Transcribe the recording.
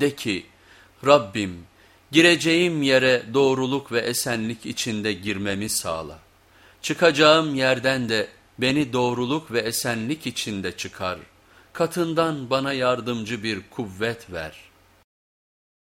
De ki Rabbim gireceğim yere doğruluk ve esenlik içinde girmemi sağla. Çıkacağım yerden de beni doğruluk ve esenlik içinde çıkar. Katından bana yardımcı bir kuvvet ver.''